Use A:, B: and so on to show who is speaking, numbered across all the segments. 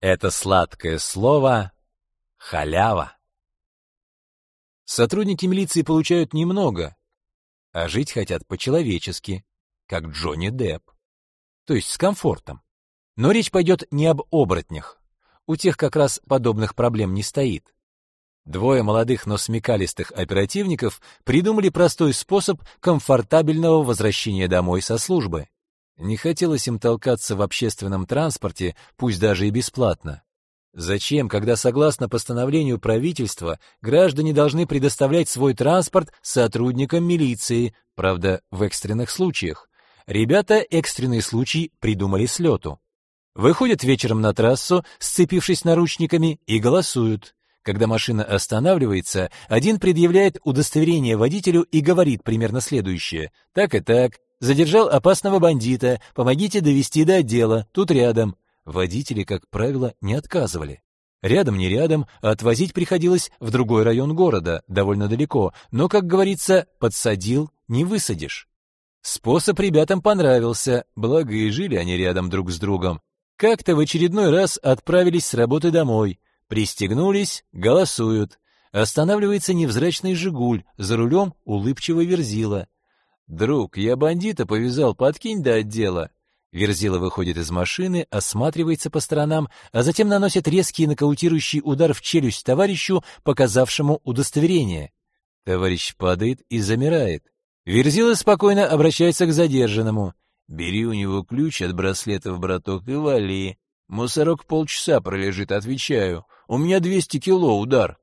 A: Это сладкое слово халява. Сотрудники милиции получают немного, а жить хотят по-человечески, как Джонни Депп. То есть с комфортом. Но речь пойдет не об оборотнях. У тех как раз подобных проблем не стоит. Двое молодых, но смекалистых оперативников придумали простой способ комфортабельного возвращения домой со службы. Не хотелось им толкаться в общественном транспорте, пусть даже и бесплатно. Зачем, когда согласно постановлению правительства граждане должны предоставлять свой транспорт сотрудникам милиции, правда, в экстренных случаях? Ребята экстренный случай придумали с лету. Выходят вечером на трассу, сцепившись наручниками, и голосуют. Когда машина останавливается, один предъявляет удостоверение водителю и говорит примерно следующее. «Так и так. Задержал опасного бандита. Помогите довести до отдела. Тут рядом». Водители, как правило, не отказывали. Рядом не рядом, а отвозить приходилось в другой район города, довольно далеко, но, как говорится, подсадил, не высадишь. Способ ребятам понравился, благо и жили они рядом друг с другом. Как-то в очередной раз отправились с работы домой. Пристегнулись, голосуют. Останавливается невзрачный «Жигуль», за рулем улыбчивый Верзила. «Друг, я бандита повязал, подкинь до отдела». Верзила выходит из машины, осматривается по сторонам, а затем наносит резкий нокаутирующий удар в челюсть товарищу, показавшему удостоверение. Товарищ падает и замирает. Верзила спокойно обращается к задержанному. «Бери у него ключ от браслетов, браток, и вали. Мусорок полчаса пролежит, отвечаю. У меня двести кило удар.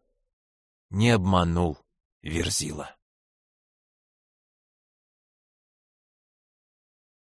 A: Не обманул Верзила.